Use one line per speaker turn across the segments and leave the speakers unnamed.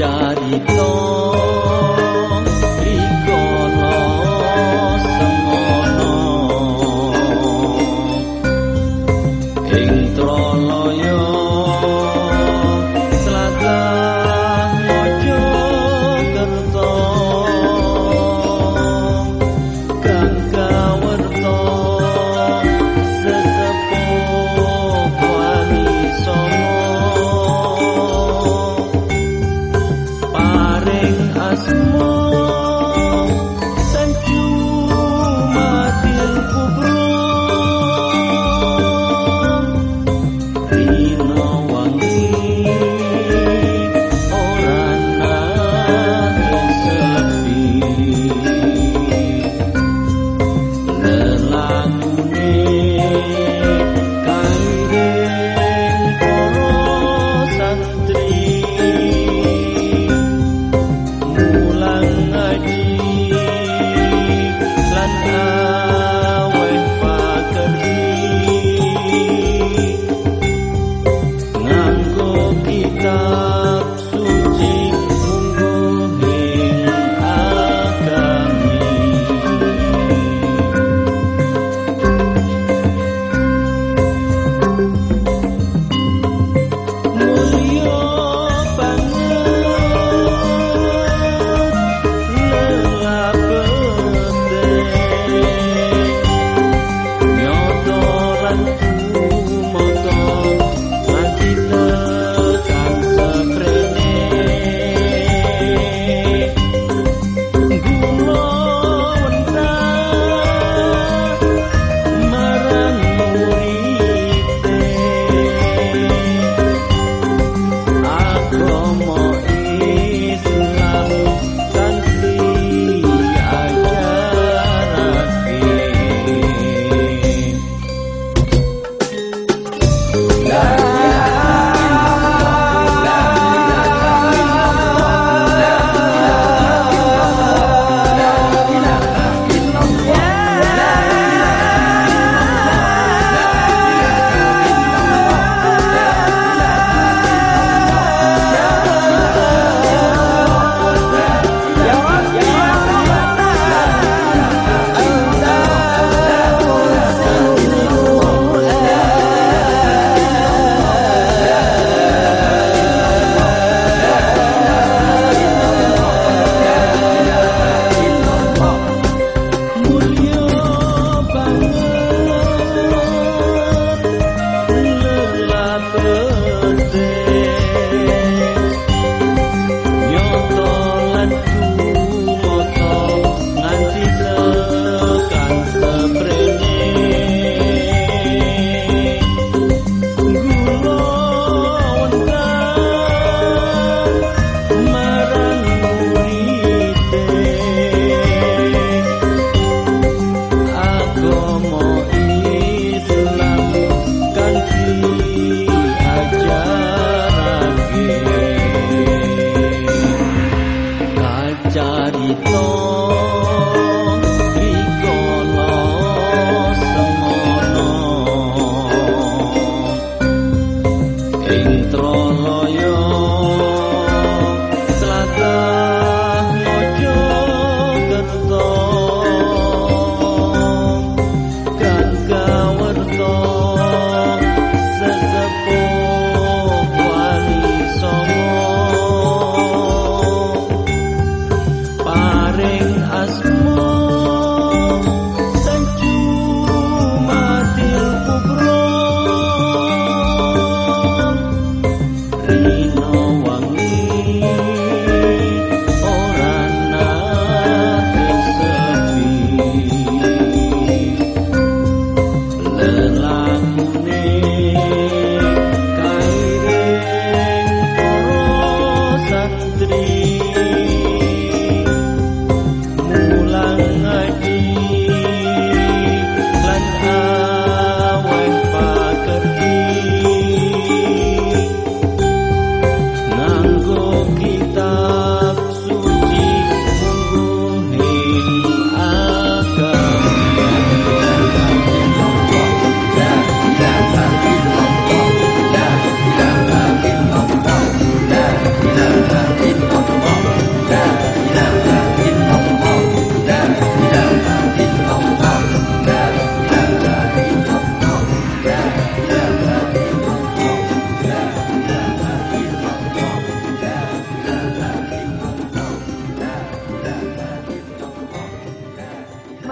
जा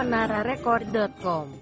menararecord.com.